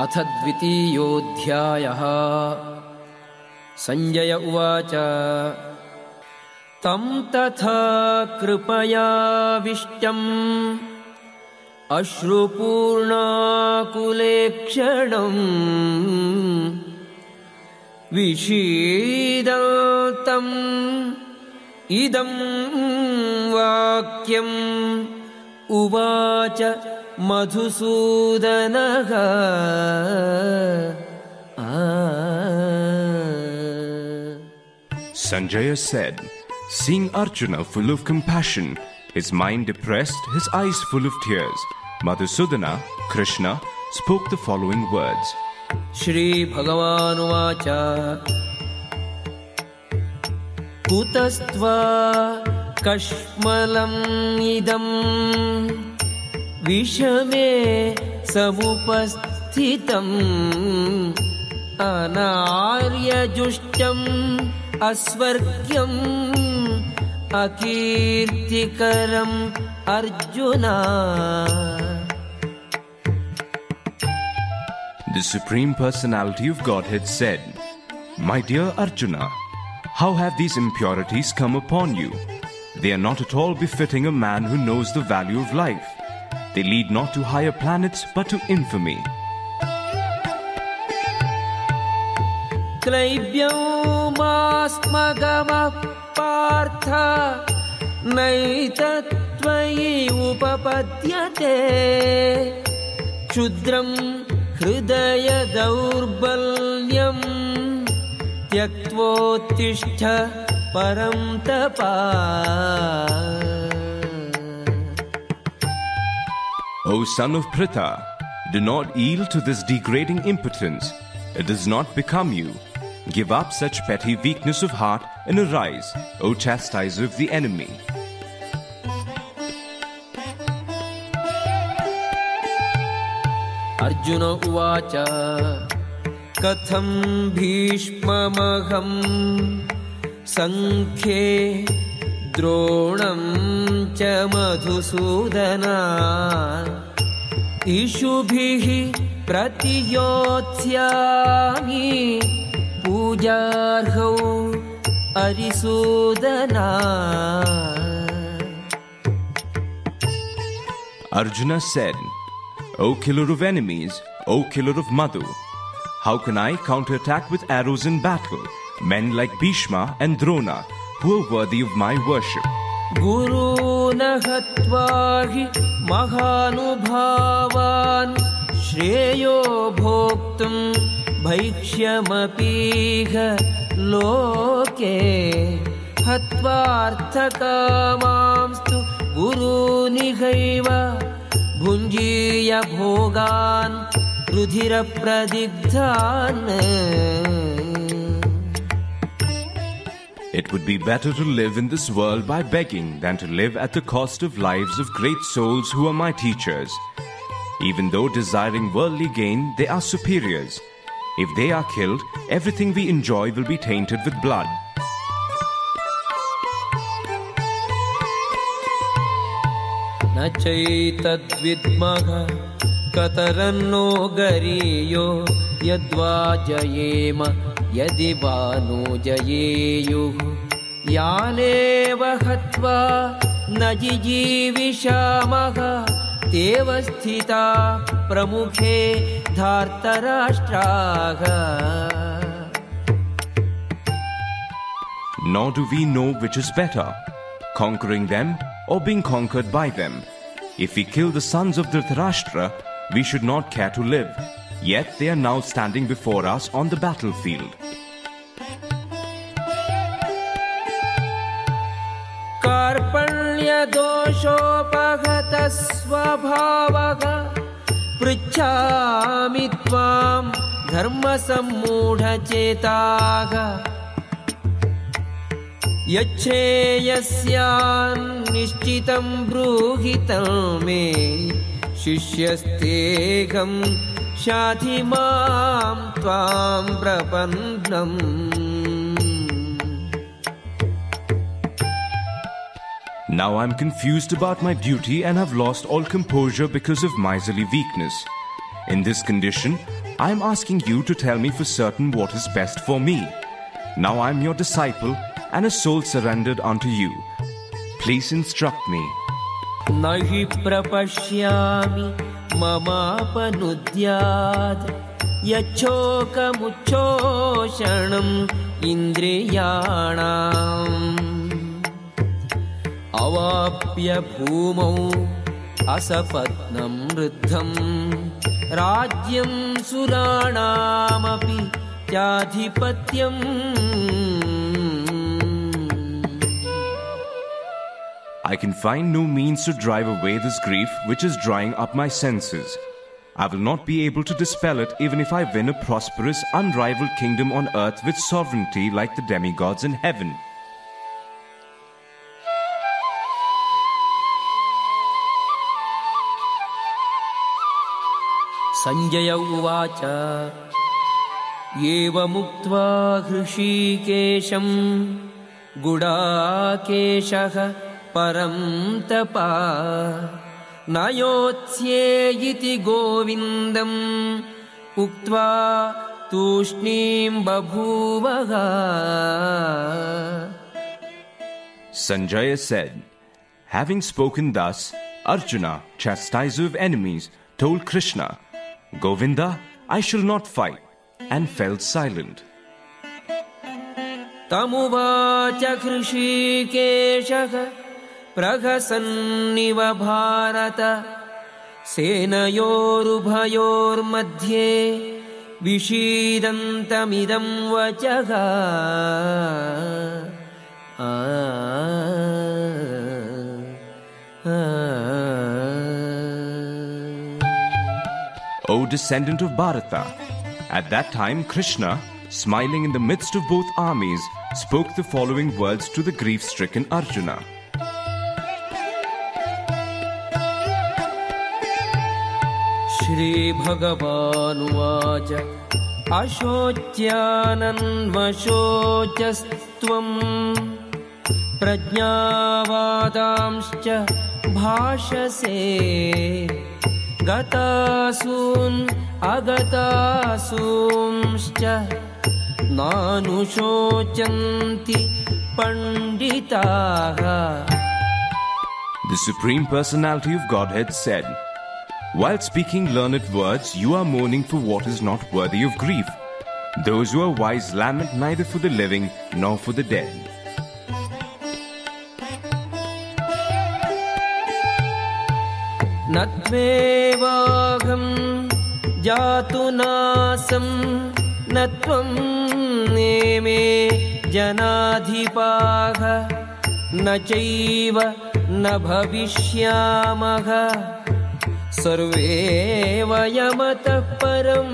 अथ द्वितीयोऽध्यायः। सञ्जय उवाच। तं तथा कृपयाविष्टम्। अश्रुपूर्णाकुलेक्षणम्। विषीदन्तम् इदं वाक्यम्। उवाच मधुसूदनः Sanjaya said, Seeing Arjuna full of compassion, his mind depressed, his eyes full of tears, Madhusudana, Krishna, spoke the following words श्रीभगवानुवाच कुतस्त्वा कश्मलम् इदम् विषमे समुपस्थितम् अनार्यजुष्टम् अस्वर्ग्यम् अकीर्तिकरम् arjuna The Supreme Personality of Godhead said, My dear Arjuna, how have these impurities come upon you? They are not at all befitting a man who knows the value of life. They lead not to higher planets but to infamy. क्लैब्यौमास्मगमः Partha नैतत्त्वयि उपपद्यते क्षुद्रम् हृदय दौर्बल्यम् त्यक्त्वोत्तिष्ठ परं तपा O son of Pritha, do not yield to this degrading impotence. It does not become you. Give up such petty weakness of heart and arise, O chastiser of the enemy. Arjun उवाच कथं भीष्ममहं सङ्ख्ये द्रोणं च Madhusudana इषुभिः प्रतियोत्स्यामि पूजार्हौ अरिसूदना Arjuna said, O killer of enemies, O killer of Madhu, how can I counterattack with arrows in battle men like Bhishma and Drona who are worthy of my worship? गुरून् हत्वा हि महानुभावान् श्रेयो भोक्तुम् भैक्ष्यमपीह लोके हत्वार्थकामांस्तु गुरूनिहैव भुञ्जीय भोगान् रुधिरप्रदिग्धान् It would be better to live in this world by begging than to live at the cost of lives of great souls who are my teachers. Even though desiring worldly gain, they are superiors. If they are killed, everything we enjoy will be tainted with blood. न चैतद्विद्मः कतरन्नो गरीयो यद्वा जयेम यदि वा no जयेयुः यानेव हत्वा न जिजीविषामः तेव स्थिता प्रमुखे धार्तराष्ट्राः Nor do we know which is better, conquering them or being conquered by them. If we kill the sons of Dhritarashtra, we should not care to live. Yet they are now standing before us on the battlefield. कार्पण्यदोषोपगतः स्वभावः पृच्छामि त्वां धर्मसम्मूढचेताः यच्छेयस्यान्निश्चितं ब्रूहि तं मे शिष्यस्तेऽहं शाधि मां त्वां प्रपन्नम् Now I'm confused about my duty and have lost all composure because of miserly weakness. In this condition, I am asking you to tell me for certain what is best for me. Now I am your disciple and a soul surrendered unto you. Please instruct me. ममापनुद्यात् यच्छोकमुच्छोषणम् इन्द्रियाणाम्। अवाप्य भूमौ असपत्नं वृद्धम्। राज्यं सुराणामपि चाधिपत्यम् I can find no means to drive away this grief which is drying up my senses. I will not be able to dispel it even if I win a prosperous, unrivaled kingdom on earth with sovereignty like the demigods in heaven. Sanjay उवाच एवमुक्त्वा हृषीकेशम् गुडाकेशः परं तपा। न योत्स्ये इति गोविन्दम्। उक्त्वा तूष्णीं बभूवः। Sanjaya said, Having spoken thus, Arjuna, chastiser of enemies, told Krishna, Govinda, I shall not fight, and fell silent. तमुवाच हृषीकेशः प्रहसन्निव भारत सेनयोरुभयोर्मध्ये विषीदन्तमिदं वचः आ, आ, O descendant of Bharata, at that time Krishna, smiling in the midst of both armies, spoke the following words to the grief stricken Arjuna. श्रीभगवानुवाच। अशोच्यानन्वशोचस्त्वम्। प्रज्ञावादांश्च भाषसे। गतासून् अगतासूंश्च। नानुशोचन्ति पण्डिताः। The Supreme Personality of Godhead said, While speaking learned words, you are mourning for what is not worthy of grief. Those who are wise lament neither for the living nor for the dead. न त्वेवाहं जातु नासं न त्वं नेमे जनाधिपाः न चैव न भविष्यामः सर्वे वयमतः परम्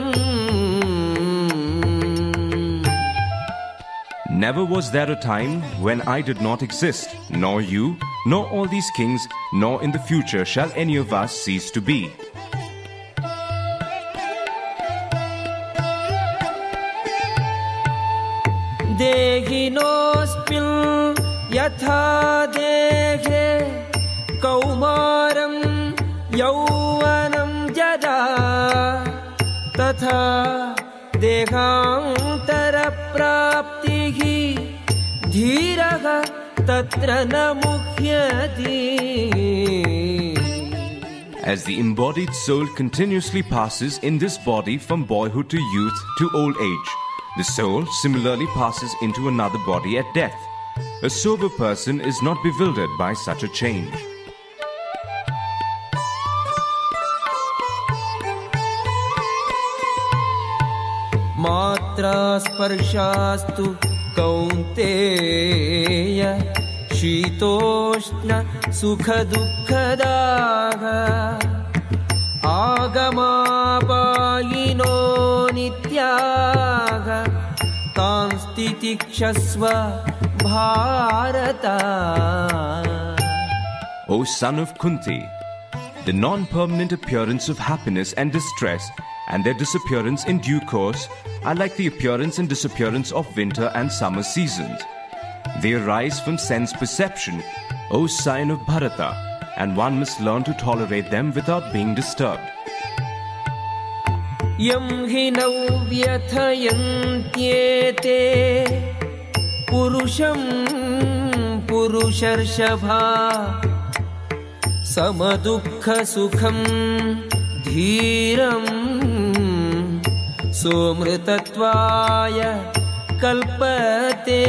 Never was there a time when I did not exist, nor you, nor all these kings, nor in the future shall any of us cease to be. देहिनोऽस्मिन् यथा देहे कौमारं यौवनं जरा तथा देहान्तरप्राप्तिः धीरः तत्र न मुह्यति As the embodied soul continuously passes in this body from boyhood to youth to old age, the soul similarly passes into another body at death. A sober person is not bewildered by such a change. स्पर्शास्तु कौन्तेय शीतोष्ण सुखदुःखदाः आगमापायिनो नित्याः तांस्तितिक्षस्व Bharat. Of happiness and distress and their disappearance in due course are like the appearance and disappearance of winter and summer seasons. They arise from sense perception, O sign of Bharata, and one must learn to tolerate them without being disturbed. यं हि नौ व्यथयन्त्येते पुरुषं पुरुषर्षभा समदुःखसुखं धीरम् सोमृतत्वाय कल्पते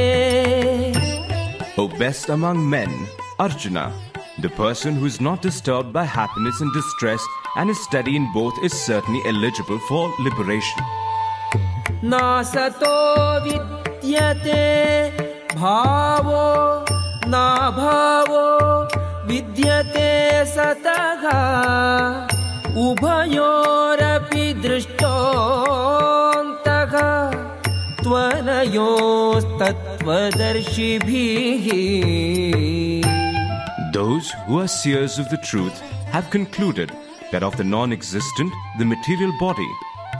O best among men, Arjuna, the person who is not disturbed by happiness and distress and is steady in both is certainly eligible for liberation. नासतो विद्यते भावो नाभावो विद्यते सतः उभयोरपि दृष्टोऽन्तः त्वनयोस्तत्त्वदर्शिभिः Those who are seers of the truth have concluded that of the non existent, the material body,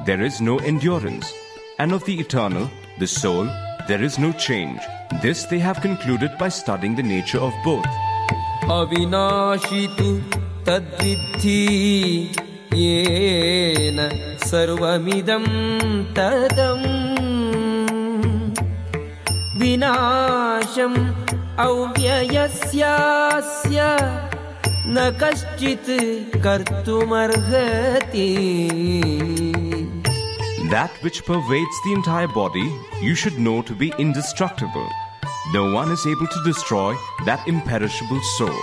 there is no endurance, and of the eternal, the soul, there is no change. This they have concluded by studying the nature of both. अविनाशि तु तद्विद्धि येन सर्वमिदं तदम् विनाशम् अव्ययस्यास्य न कश्चित् कर्तुमर्हति That which pervades the entire body, you should know to be indestructible. No one is able to destroy that imperishable soul.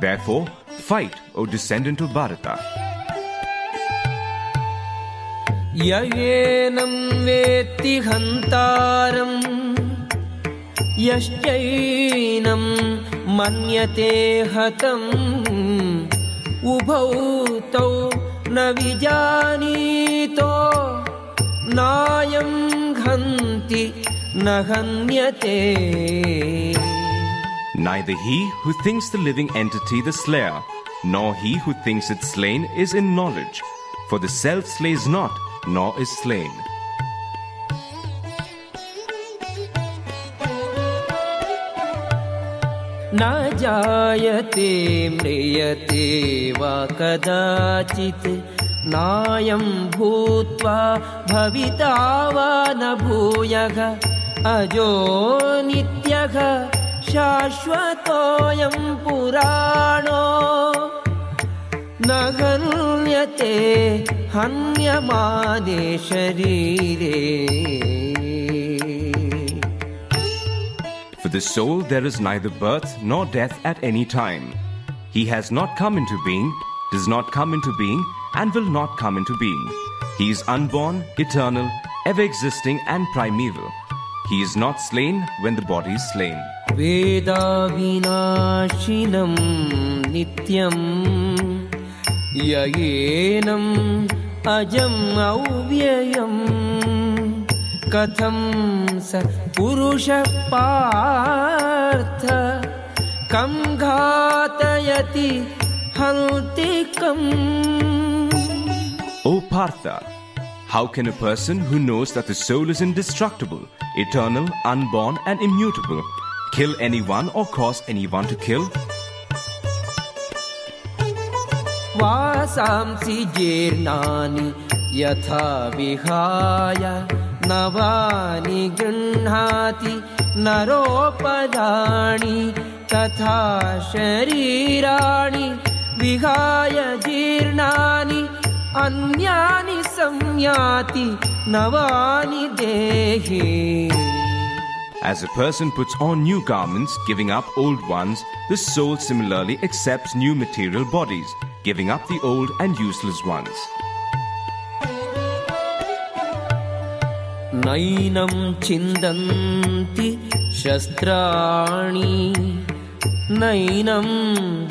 Therefore, fight, O descendant of Bharata. य एनं वेत्ति हन्तारम् यश्चैनं मन्यते हतम् उभौ तौ न विजानीतो नायं हन्ति न हन्यते Neither he who thinks the living entity the slayer, nor he who thinks it slain is in knowledge. For the self slays not, nor is slain. न जायते म्रियते वा कदाचित् नायं भूत्वा भविता वा न भूयः अजो नित्यः शाश्वतोऽयं पुराणो न हन्यते हन्यमाने शरीरे For the soul there is neither birth nor death at any time. He has not come into being, does not come into being, and will not come into being. He is unborn, eternal, ever existing, and primeval. He is not slain when the body is slain. वेदाविनाशिनं नित्यम् ययेनम् अजम् अव्ययम् कथं स पुरुषः पार्थ कं घातयति हन्ति कम् O Partha, how can a person who knows that the soul is indestructible, eternal, unborn, and immutable kill anyone or cause anyone to kill? वासांसि जीर्णानि यथा विहाय नवानि गृह्णाति नरोपदानि तथा शरीराणि विहाय जीर्णानि अन्यानि संयाति नवानि देहे As a person puts on new garments, giving up old ones, the soul similarly accepts new material bodies, giving up the old and useless ones. नैनं छिन्दन्ति शस्त्राणि नैनं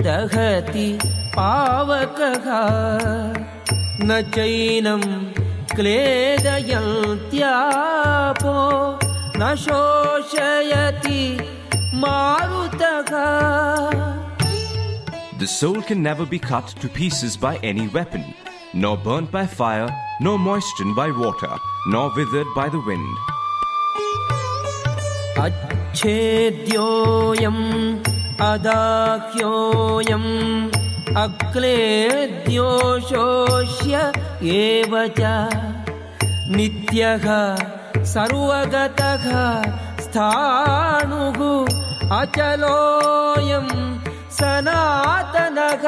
दहति पावकः न चैनं क्लेदयन्त्यापो न शोषयति मारुतः The soul can never be cut to pieces by any weapon, nor burnt by fire, nor moistened by water, nor withered by the wind. अच्छेद्योऽयम् अदाह्योऽयम् अक्लेद्यो शोष्य एव च नित्यः सर्वगतः स्थाणुः अचलोऽयम् सनातनः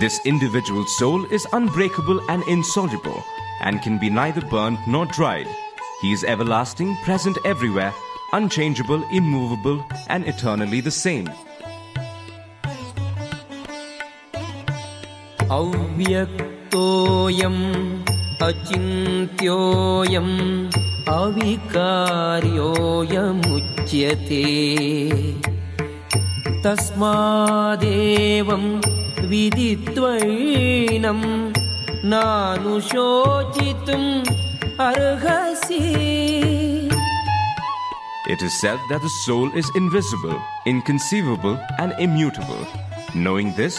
This individual soul is unbreakable and insoluble, and can be neither burnt nor dried. He is everlasting, present everywhere, unchangeable, immovable, and eternally the same. अव्यक्तोऽयम् अचिन्त्योऽयम् अविकार्योऽयमुच्यते तस्मादेवं विदित्वैनं नानुशोचितुम् अर्हसि It is said that the soul is invisible, inconceivable, and immutable. Knowing this,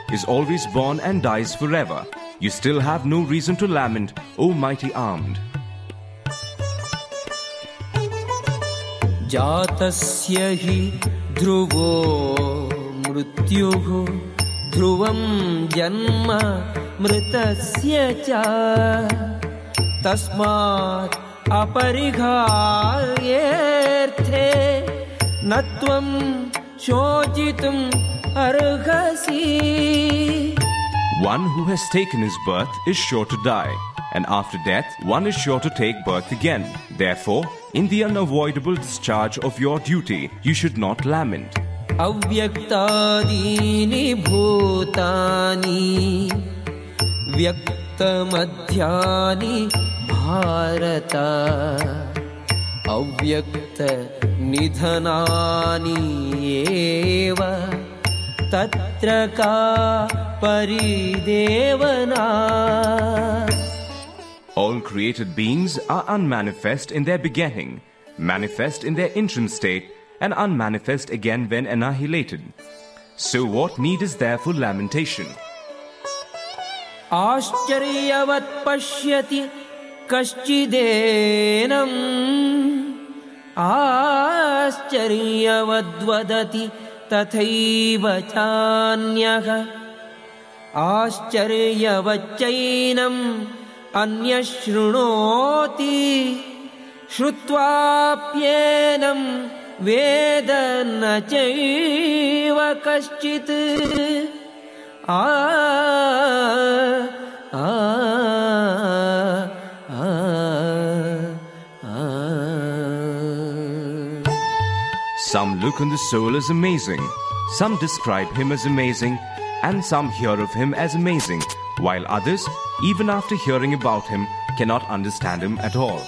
is always born and dies forever, you still have no reason to lament, O mighty armed. जातस्य हि ध्रुवो मृत्युः ध्रुवं जन्म मृतस्य च तस्मात् अपरिहार्येऽर्थे न त्वं शोचितुम् अर्हसि One who has taken his birth is sure to die, and after death, one is sure to take birth again. Therefore, in the unavoidable discharge of your duty, you should not lament. अव्यक्तादीनि भूतानि व्यक्तमध्यानि भारत अव्यक्तनिधनानि एव तत्र का परिदेवना All created beings are unmanifest in their begetting, manifest in their interim state, and unmanifest again when annihilated. So, what need is there for lamentation? आश्चर्यवत् पश्यति कश्चिदेनम् आश्चर्यवद्वदति तथैव चान्यः। आश्चर्यवच्चैनम् अन्यः शृणोति श्रुत्वाप्येनं वेद न चैव कश्चित्। आ आ आ Some look on the soul as amazing, some describe him as amazing, and some hear of him as amazing, while others, even after hearing about him, cannot understand him at all.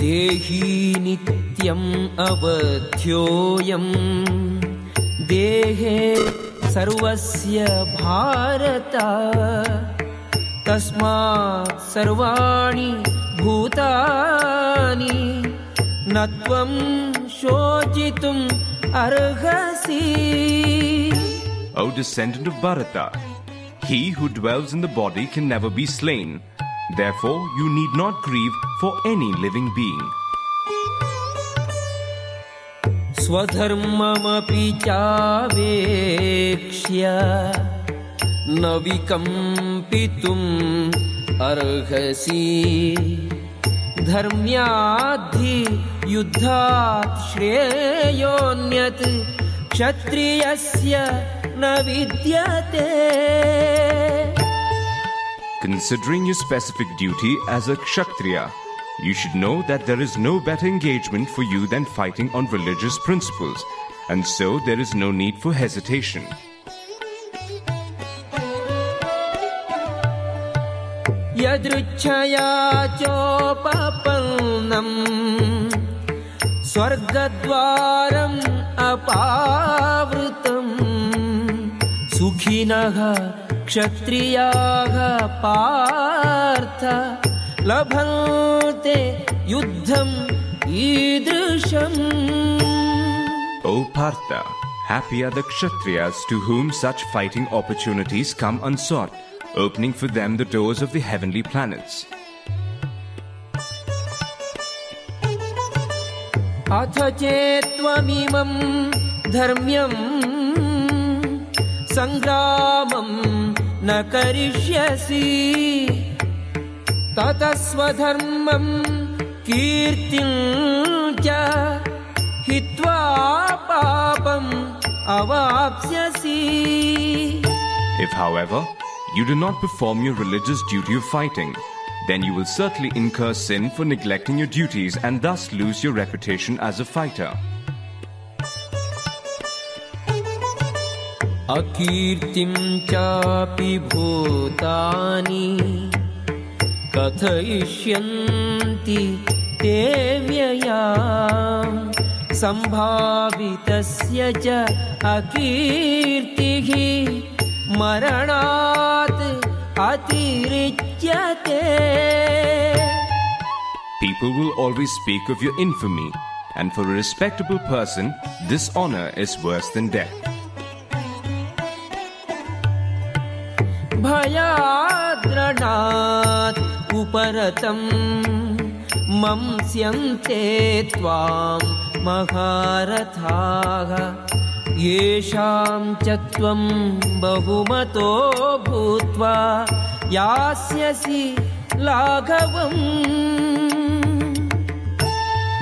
देही नित्यम् अवध्योऽयम् देहे सर्वस्य भारत तस्मात् सर्वाणि भूतानि न त्वं शोचितुम् अर्हसि O descendant of Bharata, he who dwells in the body can never be slain. Therefore, you need not grieve for any living being. स्वधर्ममपि चावेक्ष्य न विकम्पितुम् अर्हसि। धर्म्याद्धि युद्धात् श्रेयोऽन्यत् क्षत्रियस्य न विद्यते। Considering your specific duty as a Kshatriya, you should know that there is no better engagement for you than fighting on religious principles, and so there is no need for hesitation. यदृच्छया चोपपन्नम् स्वर्गद्वारम् अपावृतम् सुखिनः क्षत्रियाः पार्थ लभन्ते युद्धम् ईदृशम् O Partha, happy are the Kshatriyas to whom such fighting opportunities come unsought, opening for them the doors of the heavenly planets. अथ चेत्त्वमिमम् धर्म्यम् सङ्ग्रामम् न करिष्यसि ततः स्वधर्मम् कीर्तिम् च हित्वा पापम् अवाप्स्यसि If, however, you do not perform your religious duty of fighting, then you will certainly incur sin for neglecting your duties and thus lose your reputation as a fighter. अकीर्तिं चापि भूतानि कथयिष्यन्ति ते व्ययाम् सम्भावितस्य च अकीर्तिः मरणात् अतिरिच्यते People will always speak of your infamy, and for a respectable person, dishonor is worse than death. भयाद्रणात् उपरतम् मंस्यन्ते त्वाम् महारथाः। येषां च त्वम् बहुमतो भूत्वा यास्यसि लाघवम्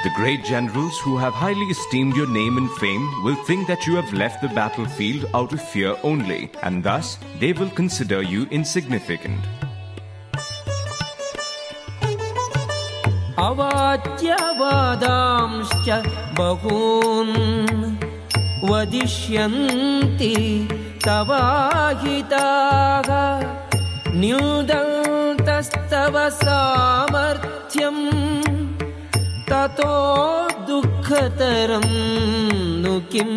The great generals who have highly esteemed your name and fame will think that you have left the battlefield out of fear only, and thus they will consider you insignificant. अवाच्यवादांश्च बहून् वदिष्यन्ति तवाहिताः न्यूदन्तस्तव सामर्थ्यम् ततो दुःखतरं नु किम्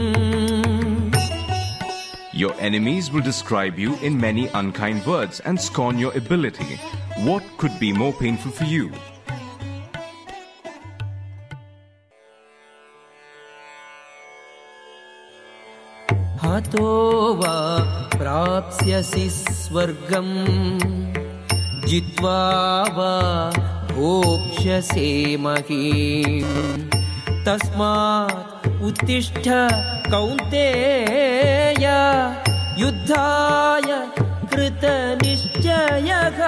Your enemies will describe you in many unkind words and scorn your ability. What could be more painful for you? हतो वा प्राप्स्यसि स्वर्गम् जित्वा वा भोक्ष्यसे महीम् तस्मात् उत्तिष्ठ कौन्तेय युद्धाय कृतनिश्चयः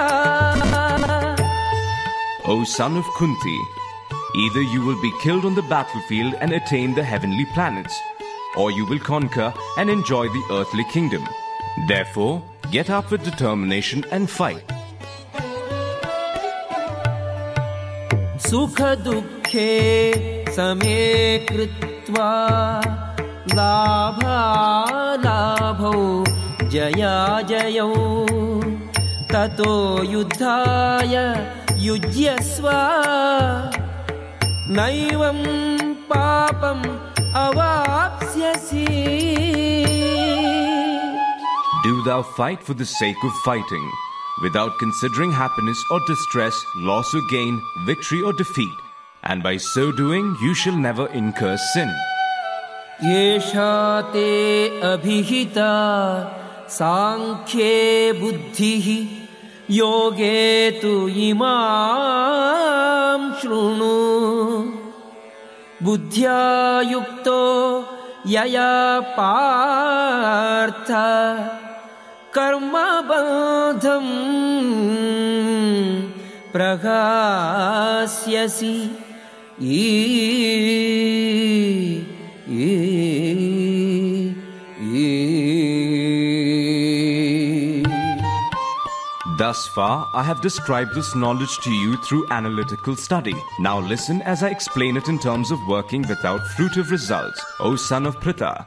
O son of Kunti, either you will be killed on the battlefield and attain the heavenly planets, or you will conquer and enjoy the earthly kingdom. Therefore, get up with determination and fight. सुखदुःखे समे कृत्वा लाभालाभौ जयाजयौ ततो युद्धाय युज्यस्व। नैवं पापम् अवाप्स्यसि। Do thou fight for the sake of fighting, without considering happiness or distress, loss or gain, victory or defeat, and by so doing you shall never incur sin. एषा ते अभिहिता साङ्ख्ये बुद्धिः योगे तु इमां शृणु बुद्ध्या युक्तो यया पार्थ कर्मबन्धम् प्रगास्यसि ई ई Thus far, I have described this knowledge to you through analytical study. Now listen as I explain it in terms of working without fruitive results. O son of Pritha,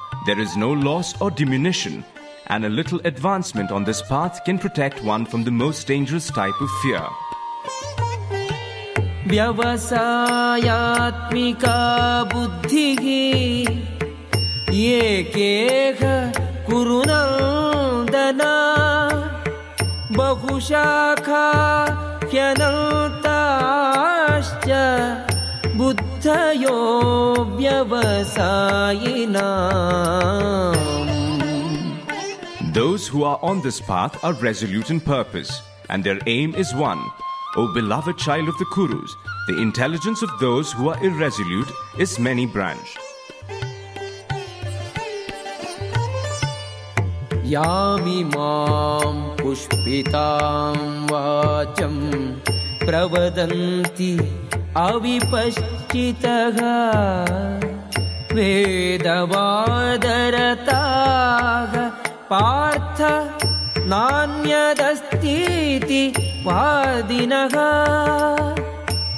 there is no loss or diminution, and a little advancement on this path can protect one from the most dangerous type of fear. व्यवसायात्मिका बुद्धिः एकेह कुरुनन्दना बहुशाखा ह्यनन्ताश्च बुद्धयो व्यवसायिनाम् Those who are on this path are resolute in purpose, and their aim is one. O beloved child of the Kurus, the intelligence of those who are irresolute is many branched. यामिमां पुष्पितां वाचं प्रवदन्ति अविपश्चितः वेदवादरताः पार्थ नान्यदस्तीति वादिनः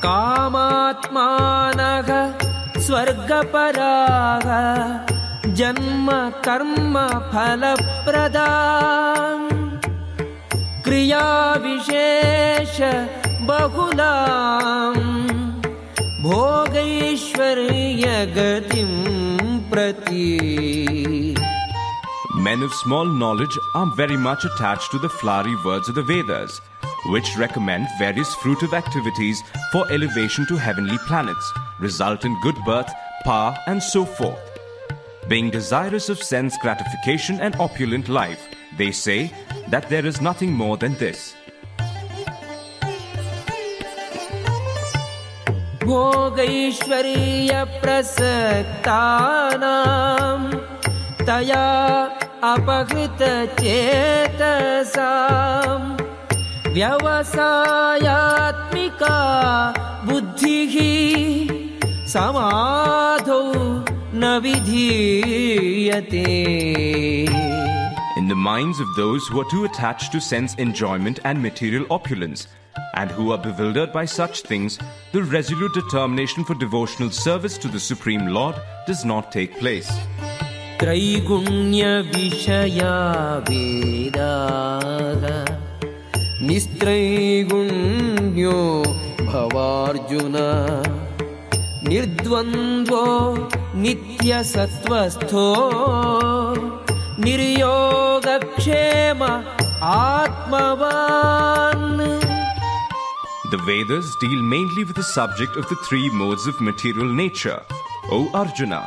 कामात्मानः स्वर्गपराः जन्म कर्म फलप्रदा क्रियाविशेष बहुलाम् भोगैश्वर्यगतिं प्रति Men of small knowledge are very much attached to the flowery words of the Vedas, which recommend various fruitive activities for elevation to heavenly planets, result in good birth, power, and so forth. Being desirous of sense gratification and opulent life, they say that there is nothing more than this. भोगैश्वर्यप्रसक्तानां तया अपहृतचेतसां व्यवसायात्मिका बुद्धिः समाधौ न विधीयते minds of those who are too attached to sense enjoyment and material opulence, and who are bewildered by such things, the resolute determination for devotional service to the Supreme Lord does not take place. त्रैगुण्यविषया वेदाः निस्त्रैगुण्यो भवार्जुन निर्द्वन्द्वो नित्यसत्त्वस्थो निर्योगक्षेम आत्मवान् The Vedas deal mainly with the subject of the three modes of material nature. O Arjuna,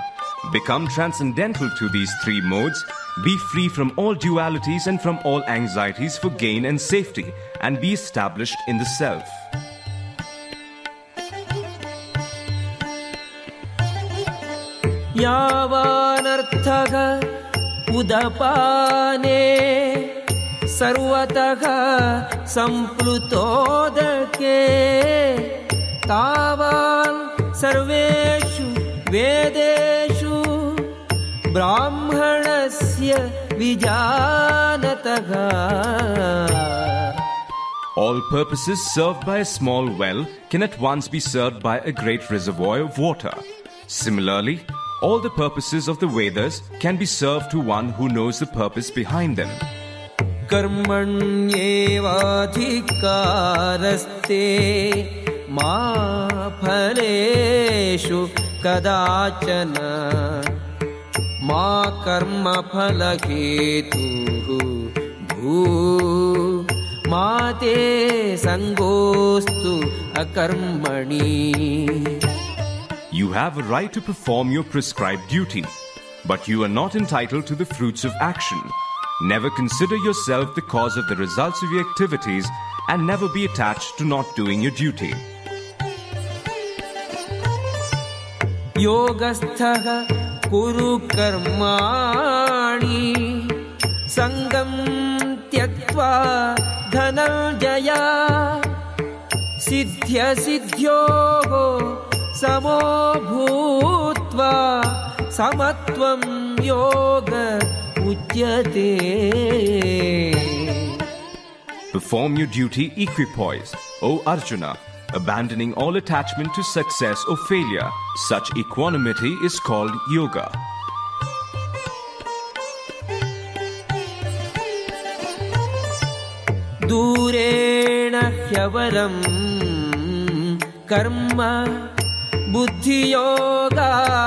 become transcendental to these three modes, be free from all dualities and from all anxieties for gain and safety, and be established in the self. यावानर्थः उदपाने सर्वतः सम्प्लुतोदके तावान् सर्वेषु वेदेषु ब्राह्मणस्य विजानतः All purposes served by a small well can at once be served by a great reservoir of water. Similarly, all the purposes of the Vedas can be served to one who knows the purpose behind them. कर्मण्येवाधिकारस्ते मा फलेषु कदाचन मा कर्मफलहेतुः भू मा ते सङ्गोऽस्तु अकर्मणि you have a right to perform your prescribed duty, but you are not entitled to the fruits of action. Never consider yourself the cause of the results of your activities and never be attached to not doing your duty. योगस्थः sangam कर्माणि dhananjaya, siddhya सिद्ध्यसिद्ध्योः समो भूत्वा समत्वं योग उच्यते Perform your duty equipoise, O Arjuna, abandoning all attachment to success or failure. Such equanimity is called yoga. दूरेण ह्यवरम् कर्म बुद्धियोगात्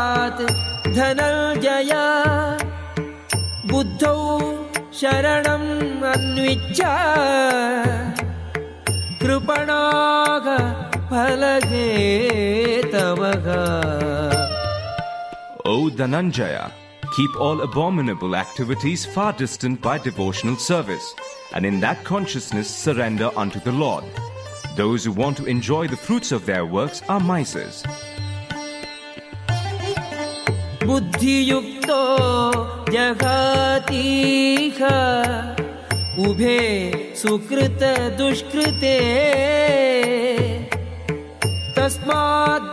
बुद्धौ शरणम् अन्विच्य कृपणाग फलगे O Dhananjaya, keep all abominable activities far distant by devotional service, and in that consciousness surrender unto the Lord. Those who want to enjoy the fruits of their works are misers. बुद्धियुक्तो जगातीह उभे सुकृत दुष्कृते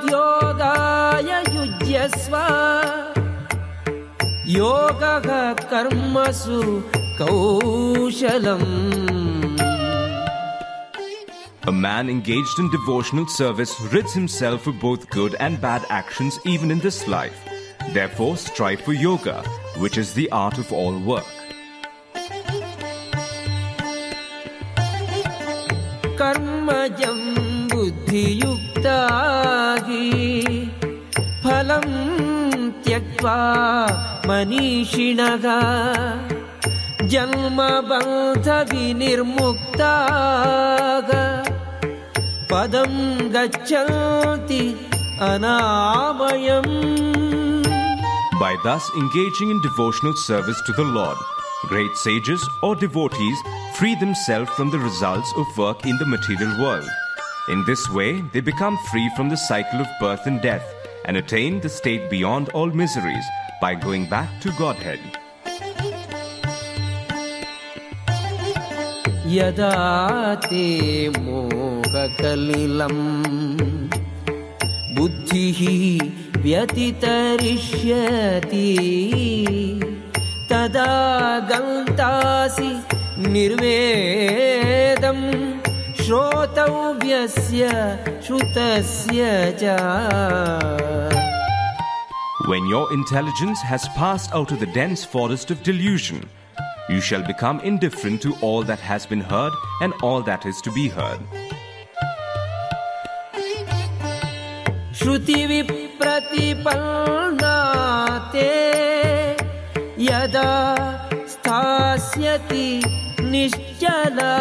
तस्माद्योगाय युज्यस्व योगः कर्मसु कौशलम् A man engaged in devotional service rids himself of both good and bad actions even in this life. Therefore, strive for yoga, which is the art of all work. कर्मजं बुद्धियुक्ता हि फलं त्यक्त्वा मनीषिणः जन्मबन्धविनिर्मुक्ताः पदं गच्छन्ति अनामयम् By thus engaging in devotional service to the Lord, great sages or devotees free themselves from the results of work in the material world. In this way, they become free from the cycle of birth and death and attain the state beyond all miseries by going back to Godhead. यदा ते मोहकलिलम् बुद्धिः व्यतितरिष्यति तदा गन्तासि निर्वेदम् श्रोतव्यस्य श्रुतस्य च When your intelligence has passed out of the dense forest of delusion, you shall become indifferent to all that has been heard and all that is to be heard. श्रुतिविप्रतिपन्ना ते यदा स्थास्यति निश्चला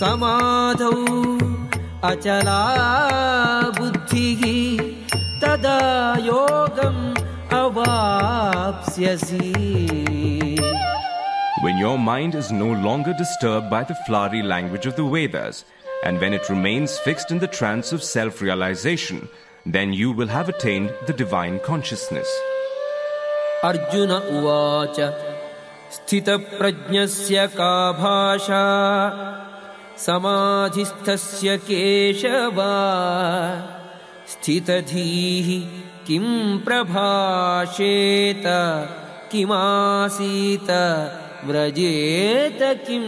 समाधौ अचला बुद्धिः तदा योगम् अवाप्स्यसि When your mind is no longer disturbed by the flowery language of the Vedas, and when it remains fixed in the trance of self realization, then you will have attained the divine consciousness. Arjuna Uvacha Sthita Prajnasya Kabhasha Samadhistasya Keshava Sthitadhihi Kim Prabhasheta Kimasita Vrajeta Kim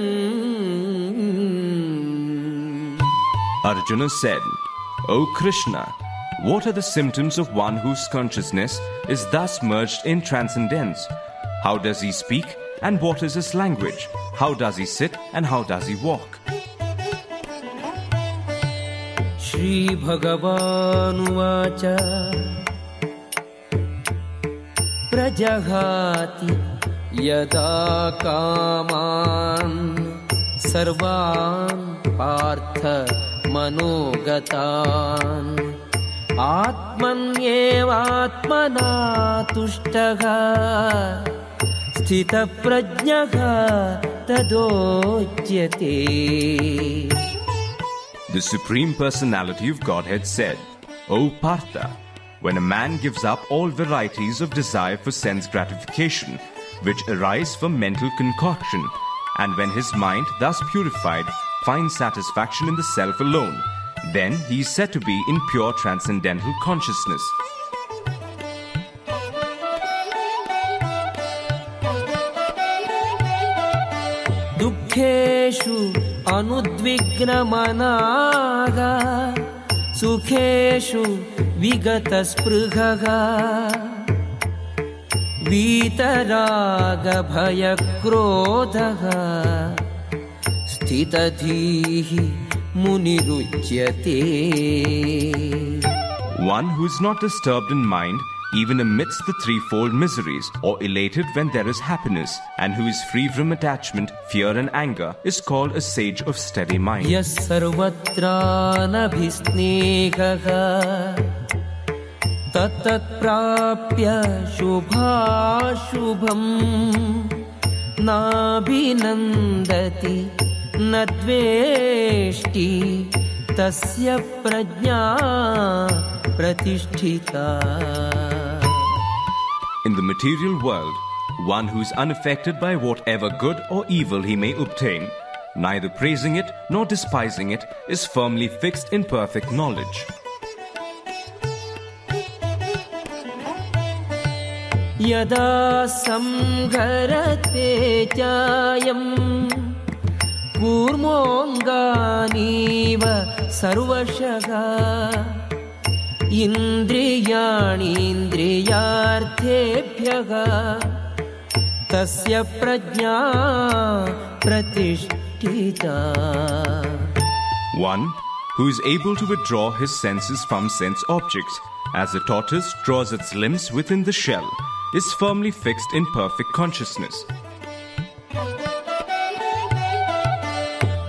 Arjuna said, O Krishna, what are the symptoms of one whose consciousness is thus merged in transcendence? How does he speak and what is his language? How does he sit and how does he walk? Shri Bhagavan Vacha Prajahati Yada Kaman Sarvan Partha मनोगतान् आत्मन्येवात्मना तुष्टः स्थितप्रज्ञः तदोच्यते The Supreme Personality of Godhead said, O Partha, when a man gives up all varieties of desire for sense gratification, which arise from mental concoction, and when his mind, thus purified, finds satisfaction in the self alone, then he is said to be in pure transcendental consciousness. दुःखेषु अनुद्विग्नमनाः सुखेषु विगतस्पृहः वीतरागभयक्रोधः स्थितधीः मुनिरुच्यते One who is not disturbed in mind even amidst the threefold miseries, or elated when there is happiness, and who is free from attachment, fear, and anger, is called a sage of steady mind. यः सर्वत्रानभिस्नेहः तत्तत्प्राप्य शुभाशुभम् नाभिनन्दति न द्वेष्टि तस्य प्रज्ञा प्रतिष्ठिता In the material world, one who is unaffected by whatever good or evil he may obtain, neither praising it nor despising it, is firmly fixed in perfect knowledge. यदा संहरते चायम् कूर्मोऽङ्गानीव सर्वशः इन्द्रियाणीन्द्रियार्थेभ्यः तस्य प्रज्ञा प्रतिष्ठिता One who is able to withdraw his senses from sense objects, as a tortoise draws its limbs within the shell, is firmly fixed in perfect consciousness.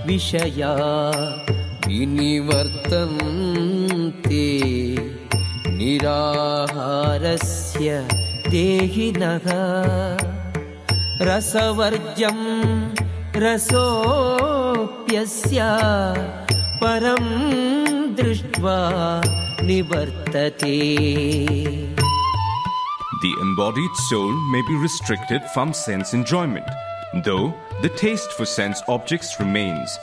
विषया विनिवर्तन्ते निराहारस्य देहिनः रसवर्जं रसोऽप्यस्य परं दृष्ट्वा निवर्तते The embodied soul may be restricted from sense enjoyment, though the taste for sense objects remains.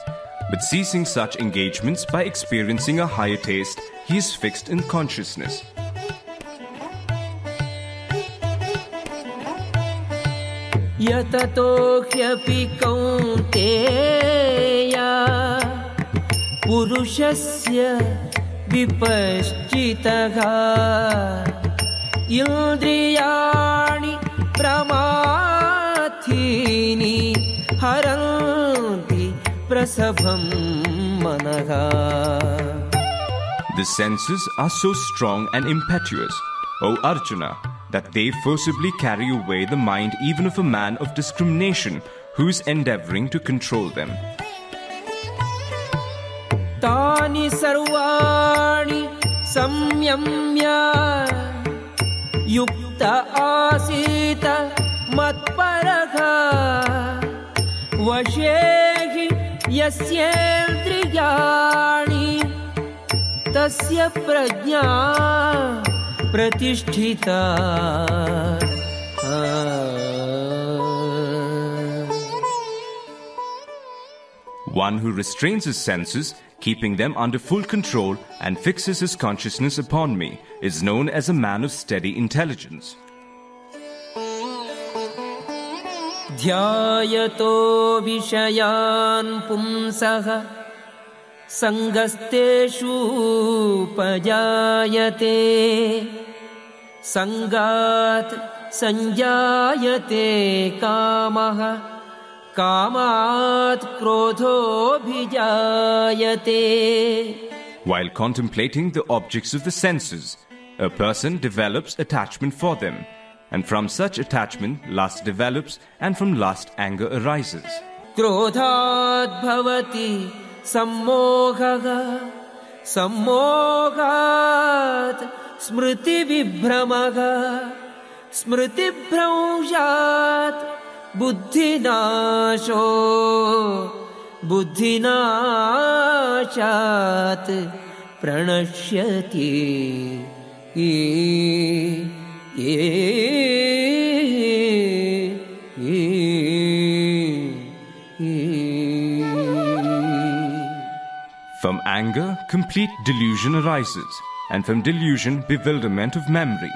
But ceasing such engagements by experiencing a higher taste, he is fixed in consciousness. यततो ह्यपि कौन्तेय पुरुषस्य विपश्चितः इन्द्रियाणि प्रमाथीनि हरन्ति प्रसभं मनः The senses are so strong and impetuous, O Arjuna, that they forcibly carry away the mind even of a man of discrimination who is endeavoring to control them. तानि सर्वाणि संयम्य युक्त आसीत मत्परः वशे हि यस्येन्द्रियाणि तस्य प्रज्ञा प्रतिष्ठिता One who restrains his senses, keeping them under full control, and fixes his consciousness upon me, is known as a man of steady intelligence. ध्यायतो विषयान् पुंसः सङ्गस्तेषूपजायते सङ्गात् सञ्जायते कामः कामात् क्रोधोऽभिजायते While contemplating the objects of the senses, a person develops attachment for them, and from such attachment lust develops, and from lust anger arises. Krodhat bhavati sammohaha, sammohat smriti vibhramaha, smriti buddhi buddhinasho, buddhinashat pranashyati. From anger, complete delusion arises, and from delusion, bewilderment of memory.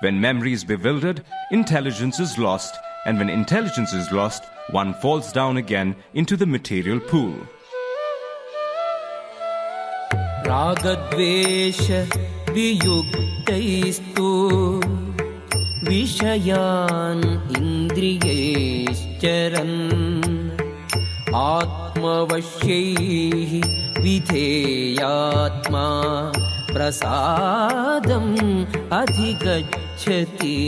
When memory is bewildered, intelligence is lost, and when intelligence is lost, one falls down again into the material pool. रागद्वेष वियुक्तैस्तु विषयान् इन्द्रियैश्चरन् आत्मवश्यैः विधेयात्मा प्रसादम् अधिगच्छति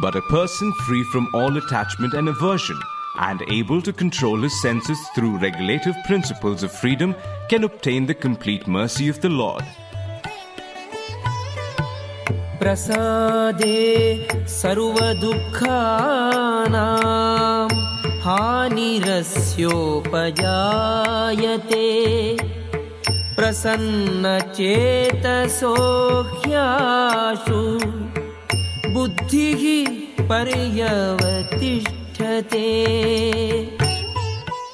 But a person free from all attachment and aversion and able to control his senses through regulative principles of freedom can obtain the complete mercy of the Lord. प्रसादे सर्वदुःखानां हानिरस्योपजायते प्रसन्नचेतसो ह्याशु बुद्धिः पर्यवतिष्ठते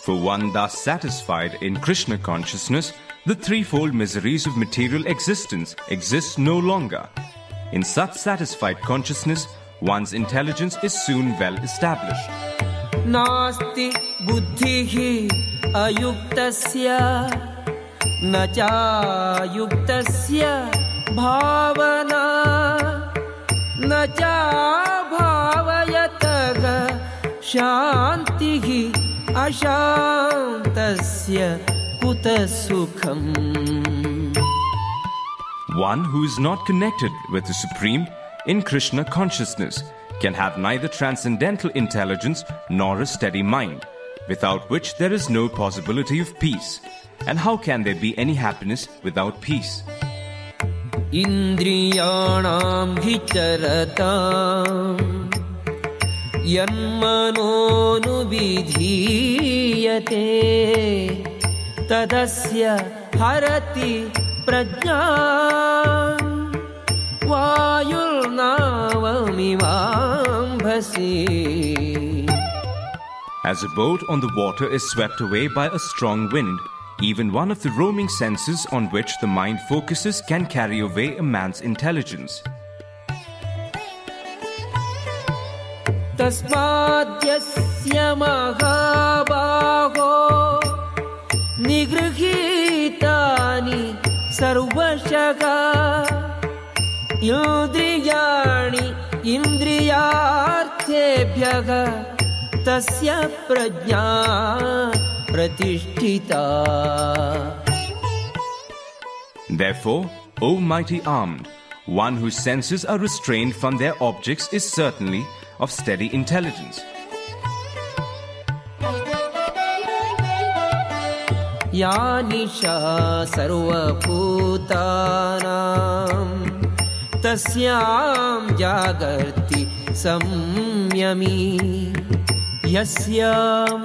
For one thus satisfied in Krishna consciousness, the threefold miseries of material existence exist no longer. In such satisfied consciousness, one's intelligence is soon well established. नास्ति बुद्धिः अयुक्तस्य न चायुक्तस्य भावना न चाभावयतः शान्तिः अशान्तस्य कुतः सुखम् One who is not connected with the Supreme in Krishna consciousness can have neither transcendental intelligence nor a steady mind, without which there is no possibility of peace. And how can there be any happiness without peace? इन्द्रियाणां हि चरताम् यन्मनोनुविधीयते तदस्य हरति प्रज्ञाम् वायुर्नावमिवाम्भसि As a boat on the water is swept away by a strong wind, even one of the roaming senses on which the mind focuses can carry away a man's intelligence. तस्माद्यस्य महाबाहो निगृहीतानि सर्वशः इन्द्रियाणि इन्द्रियार्थेभ्यः तस्य प्रज्ञा प्रतिष्ठिता Therefore, O mighty armed, one whose senses are restrained from their objects is certainly of steady intelligence. या निशा सर्वभूतानां तस्यां जागर्ति संयमी यस्यां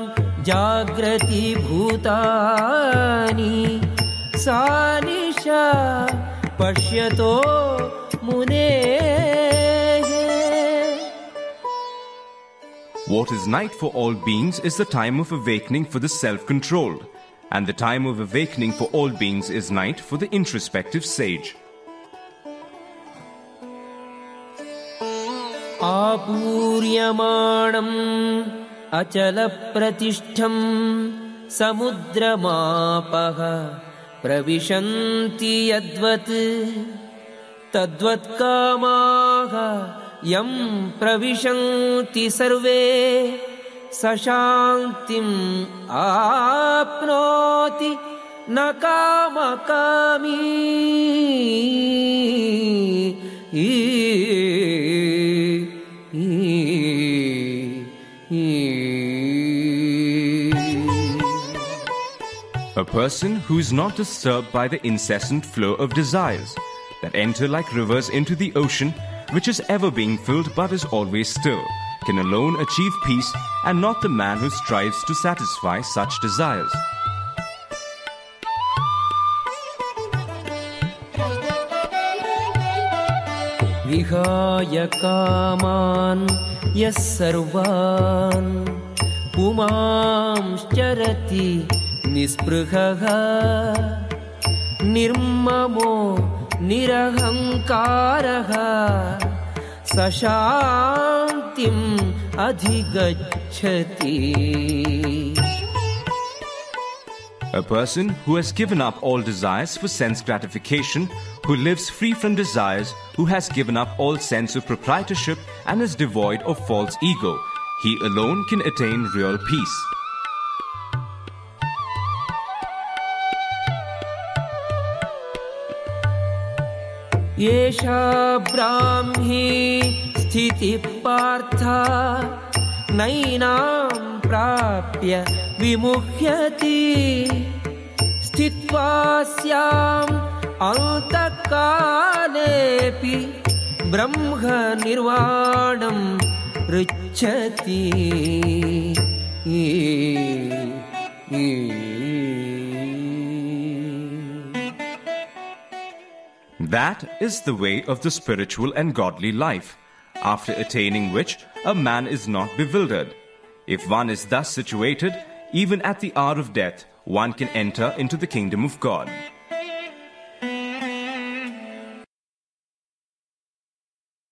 जाग्रति भूतानि सा निशा पश्यतो मुनेः What is night for all beings is the time of awakening for the self controlled, And the time of awakening for all beings is night for the introspective sage. आपूर्यमाणम् अचलप्रतिष्ठम् समुद्रमापः प्रविशन्ति यद्वत् तद्वत्कामाः यं प्रविशन्ति सर्वे स शान्तिम् आप्नोति न कामकामी A person who is not disturbed by the incessant flow of desires that enter like rivers into the ocean, which is ever being filled but is always still, can alone achieve peace and not the man who strives to satisfy such desires. विहाय कामान् यः सर्वान् पुमांश्चरति निःस्पृहः निर्ममो निरहङ्कारः स शान्तिम् अधिगच्छति A person who has given up all desires for sense gratification, who lives free from desires, who has given up all sense of proprietorship and is devoid of false ego, he alone can attain real peace. एषा ब्राह्मी स्थितिः पार्थ नैनां प्राप्य विमुह्यति। स्थित्वा स्याम् अन्तकालेऽपि ब्रह्मनिर्वाणं ऋच्छति That is the way of the spiritual and godly life, after attaining which a man is not bewildered. If one is thus situated, even at the hour of death, one can enter into the kingdom of God.